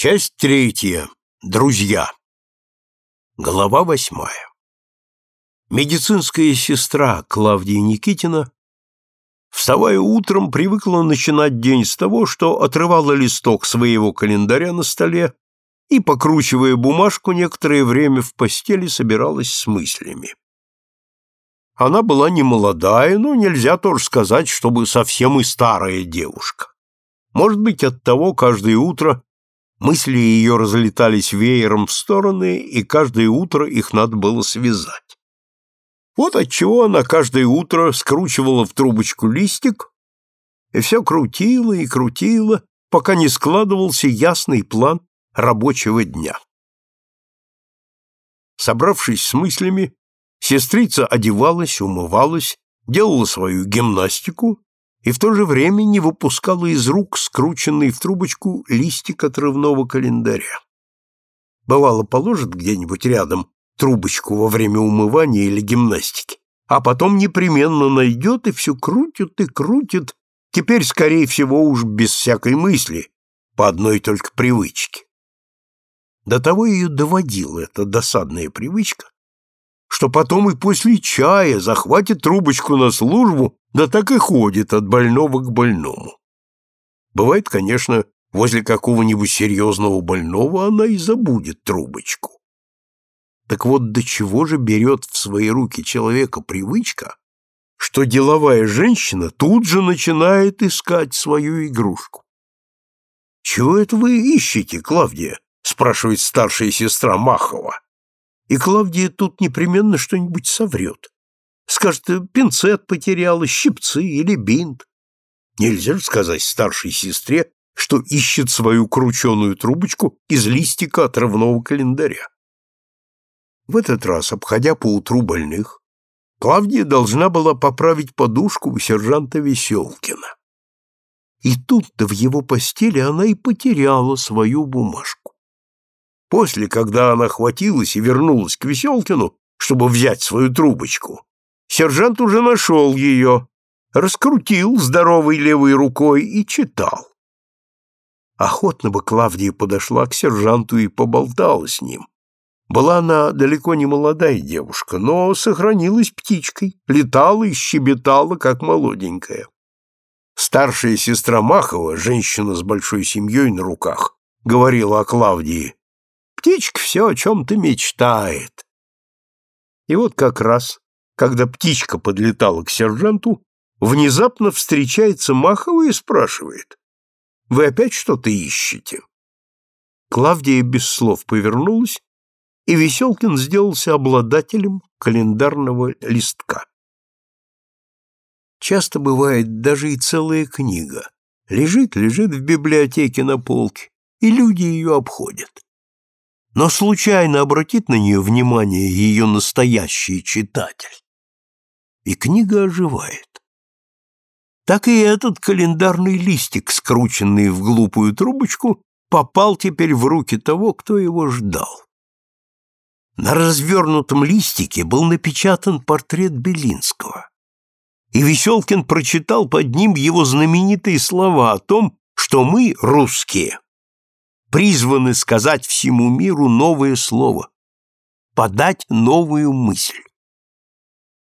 Часть третья. Друзья. Глава восьмая. Медицинская сестра Клавдия Никитина, вставая утром, привыкла начинать день с того, что отрывала листок своего календаря на столе и, покручивая бумажку, некоторое время в постели собиралась с мыслями. Она была не молодая, но нельзя тоже сказать, чтобы совсем и старая девушка. Может быть, оттого каждое утро Мысли ее разлетались веером в стороны, и каждое утро их надо было связать. Вот отчего она каждое утро скручивала в трубочку листик и все крутила и крутила, пока не складывался ясный план рабочего дня. Собравшись с мыслями, сестрица одевалась, умывалась, делала свою гимнастику и в то же время не выпускала из рук скрученный в трубочку листик отрывного календаря. Бывало, положит где-нибудь рядом трубочку во время умывания или гимнастики, а потом непременно найдет и все крутит и крутит, теперь, скорее всего, уж без всякой мысли, по одной только привычке. До того ее доводила эта досадная привычка, что потом и после чая захватит трубочку на службу да так и ходит от больного к больному. Бывает, конечно, возле какого-нибудь серьезного больного она и забудет трубочку. Так вот, до чего же берет в свои руки человека привычка, что деловая женщина тут же начинает искать свою игрушку. «Чего это вы ищете, Клавдия?» — спрашивает старшая сестра Махова. И Клавдия тут непременно что-нибудь соврет. Скажет, пинцет потеряла, щипцы или бинт. Нельзя же сказать старшей сестре, что ищет свою крученую трубочку из листика отрывного календаря. В этот раз, обходя по утру больных, Клавдия должна была поправить подушку у сержанта Веселкина. И тут-то в его постели она и потеряла свою бумажку. После, когда она хватилась и вернулась к Веселкину, чтобы взять свою трубочку, Сержант уже нашел ее, раскрутил здоровой левой рукой и читал. Охотно бы Клавдия подошла к сержанту и поболтала с ним. Была она далеко не молодая девушка, но сохранилась птичкой, летала и щебетала, как молоденькая. Старшая сестра Махова, женщина с большой семьей на руках, говорила о Клавдии. «Птичка все о чем-то мечтает». И вот как раз когда птичка подлетала к сержанту, внезапно встречается Махова и спрашивает. «Вы опять что-то ищете?» Клавдия без слов повернулась, и Веселкин сделался обладателем календарного листка. Часто бывает даже и целая книга. Лежит, лежит в библиотеке на полке, и люди ее обходят. Но случайно обратит на нее внимание ее настоящий читатель и книга оживает. Так и этот календарный листик, скрученный в глупую трубочку, попал теперь в руки того, кто его ждал. На развернутом листике был напечатан портрет Белинского. И Веселкин прочитал под ним его знаменитые слова о том, что мы, русские, призваны сказать всему миру новое слово, подать новую мысль.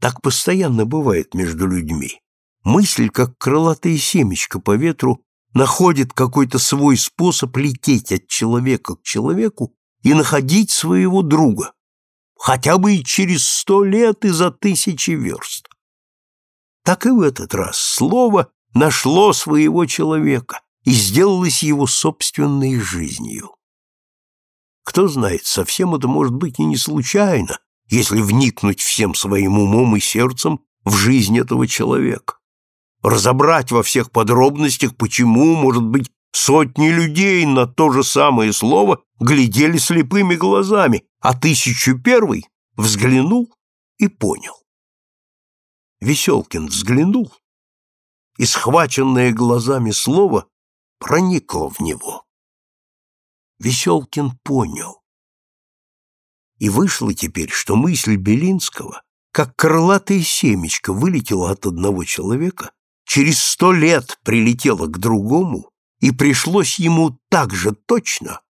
Так постоянно бывает между людьми. Мысль, как крылатое семечко по ветру, находит какой-то свой способ лететь от человека к человеку и находить своего друга, хотя бы и через сто лет и за тысячи верст. Так и в этот раз слово нашло своего человека и сделалось его собственной жизнью. Кто знает, совсем это может быть и не случайно, если вникнуть всем своим умом и сердцем в жизнь этого человека. Разобрать во всех подробностях, почему, может быть, сотни людей на то же самое слово глядели слепыми глазами, а тысячу первый взглянул и понял. Веселкин взглянул, и схваченное глазами слово проникло в него. Веселкин понял. И вышло теперь, что мысль Белинского, как крылатое семечко, вылетела от одного человека, через сто лет прилетела к другому и пришлось ему так же точно,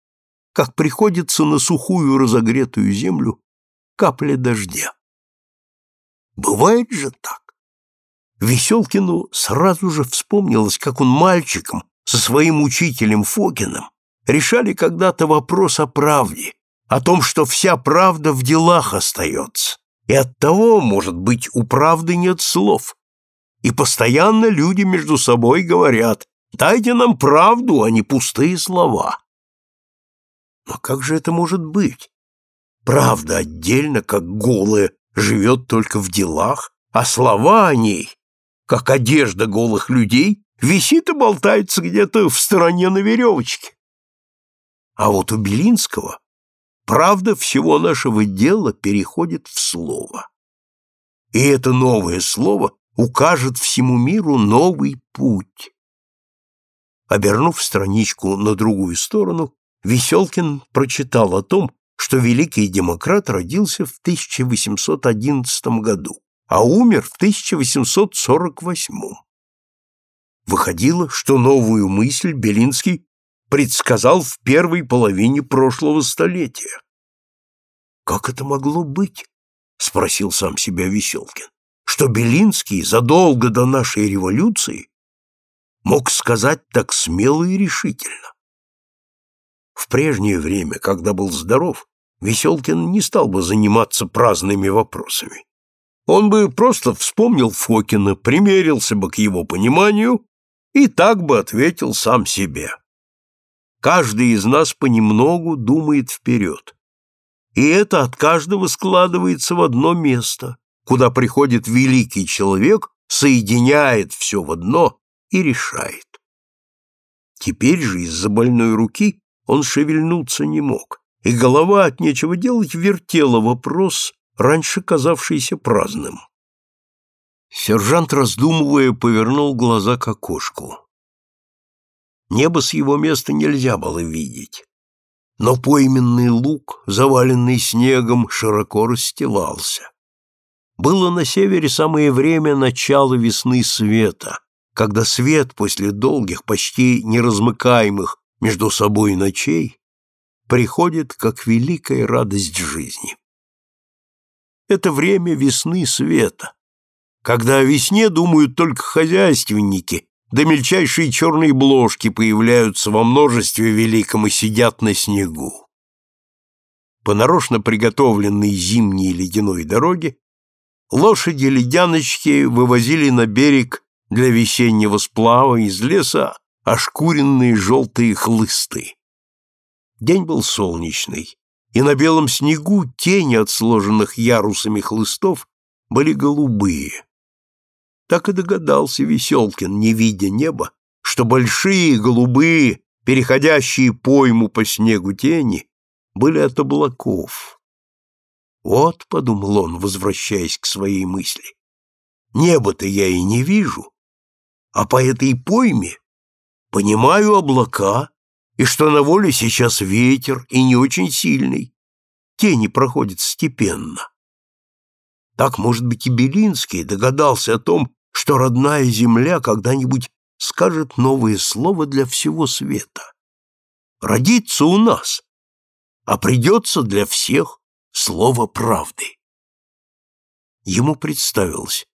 как приходится на сухую разогретую землю капля дождя. Бывает же так. Веселкину сразу же вспомнилось, как он мальчиком со своим учителем Фокиным решали когда-то вопрос о правде, о том, что вся правда в делах остается, и оттого, может быть, у правды нет слов. И постоянно люди между собой говорят «дайте нам правду, а не пустые слова». Но как же это может быть? Правда отдельно, как голая, живет только в делах, а слова о ней, как одежда голых людей, висит и болтается где-то в стороне на веревочке. А вот у Белинского правда всего нашего дела переходит в слово. И это новое слово укажет всему миру новый путь. Обернув страничку на другую сторону, Веселкин прочитал о том, что великий демократ родился в 1811 году, а умер в 1848. Выходило, что новую мысль Белинский предсказал в первой половине прошлого столетия. «Как это могло быть?» — спросил сам себя Веселкин. «Что Белинский задолго до нашей революции мог сказать так смело и решительно?» В прежнее время, когда был здоров, Веселкин не стал бы заниматься праздными вопросами. Он бы просто вспомнил Фокина, примерился бы к его пониманию и так бы ответил сам себе. Каждый из нас понемногу думает вперед. И это от каждого складывается в одно место, куда приходит великий человек, соединяет все в одно и решает. Теперь же из-за больной руки он шевельнуться не мог, и голова от нечего делать вертела вопрос, раньше казавшийся праздным. Сержант, раздумывая, повернул глаза к окошку. Небо с его места нельзя было видеть. Но пойменный луг, заваленный снегом, широко расстилался. Было на севере самое время начала весны света, когда свет после долгих, почти неразмыкаемых между собой ночей приходит как великая радость жизни. Это время весны света, когда о весне думают только хозяйственники да мельчайшие черные бложки появляются во множестве великом и сидят на снегу. По нарочно приготовленной зимней ледяной дороге лошади-ледяночки вывозили на берег для весеннего сплава из леса ошкуренные желтые хлысты. День был солнечный, и на белом снегу тени от сложенных ярусами хлыстов были голубые. Так и догадался Веселкин, не видя неба, что большие, голубые, переходящие пойму по снегу тени, были от облаков. Вот, — подумал он, возвращаясь к своей мысли, — небо-то я и не вижу, а по этой пойме понимаю облака и что на воле сейчас ветер и не очень сильный, тени проходят степенно. Так, может быть, и Белинский догадался о том, что родная земля когда-нибудь скажет новое слово для всего света. Родится у нас, а придется для всех слово правды. Ему представилось,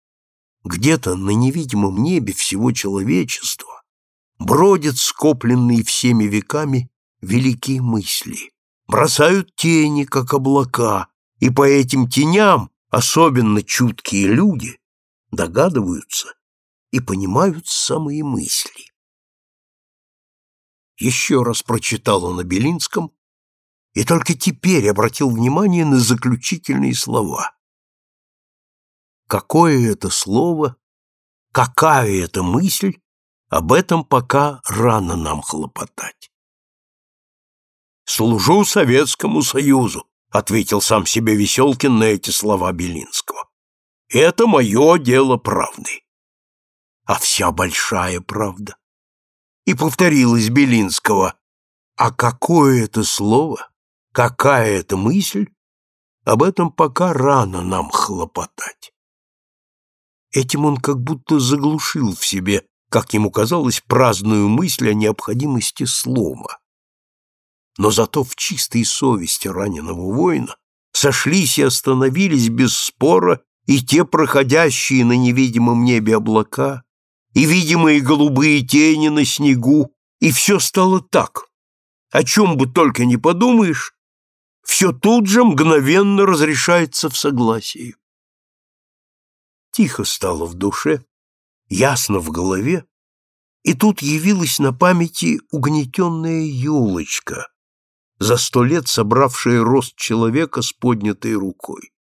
где-то на невидимом небе всего человечества бродят скопленные всеми веками великие мысли, бросают тени, как облака, и по этим теням особенно чуткие люди догадываются и понимают самые мысли. Еще раз прочитал он о Белинском и только теперь обратил внимание на заключительные слова. Какое это слово, какая это мысль, об этом пока рано нам хлопотать. «Служу Советскому Союзу», — ответил сам себе Веселкин на эти слова Белинского. Это мое дело правды. А вся большая правда. И повторилось Белинского. А какое это слово, какая это мысль, об этом пока рано нам хлопотать. Этим он как будто заглушил в себе как ему казалось, праздную мысль о необходимости слома. Но зато в чистой совести раненого воина сошлись и остановились без спора и те проходящие на невидимом небе облака, и видимые голубые тени на снегу, и все стало так. О чем бы только не подумаешь, все тут же мгновенно разрешается в согласии. Тихо стало в душе, ясно в голове, и тут явилась на памяти угнетенная елочка, за сто лет собравшая рост человека с поднятой рукой.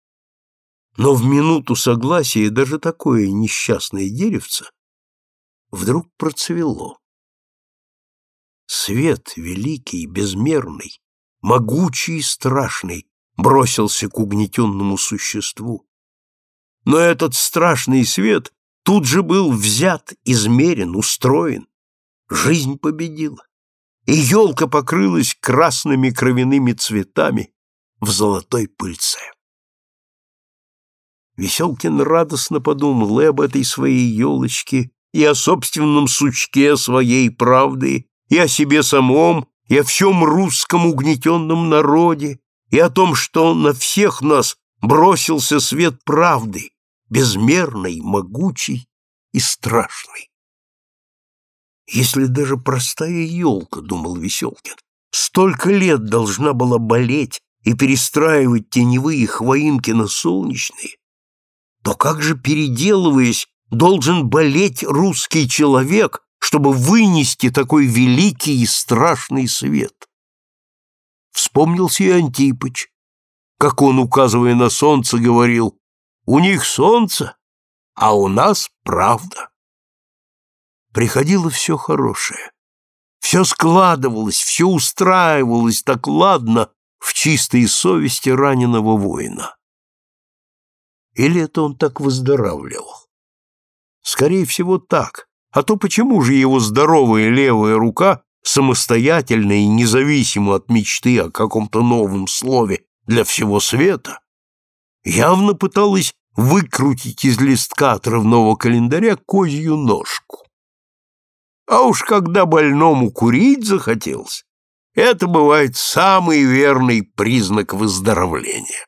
Но в минуту согласия даже такое несчастное деревце вдруг процвело. Свет великий, безмерный, могучий и страшный бросился к угнетенному существу. Но этот страшный свет тут же был взят, измерен, устроен. Жизнь победила, и елка покрылась красными кровяными цветами в золотой пыльце. Веселкин радостно подумал и об этой своей елочке, и о собственном сучке своей правды, и о себе самом, и о всем русском угнетенном народе, и о том, что на всех нас бросился свет правды, безмерный, могучий и страшный. Если даже простая елка, думал Веселкин, столько лет должна была болеть и перестраивать теневые хвоинки на солнечные, то как же, переделываясь, должен болеть русский человек, чтобы вынести такой великий и страшный свет? Вспомнился и Антипыч, как он, указывая на солнце, говорил, «У них солнце, а у нас правда». Приходило все хорошее. Все складывалось, все устраивалось так ладно в чистой совести раненого воина. Или это он так выздоравливал? Скорее всего, так. А то почему же его здоровая левая рука, самостоятельно и независимо от мечты о каком-то новом слове для всего света, явно пыталась выкрутить из листка отрывного календаря козью ножку? А уж когда больному курить захотелось, это бывает самый верный признак выздоровления.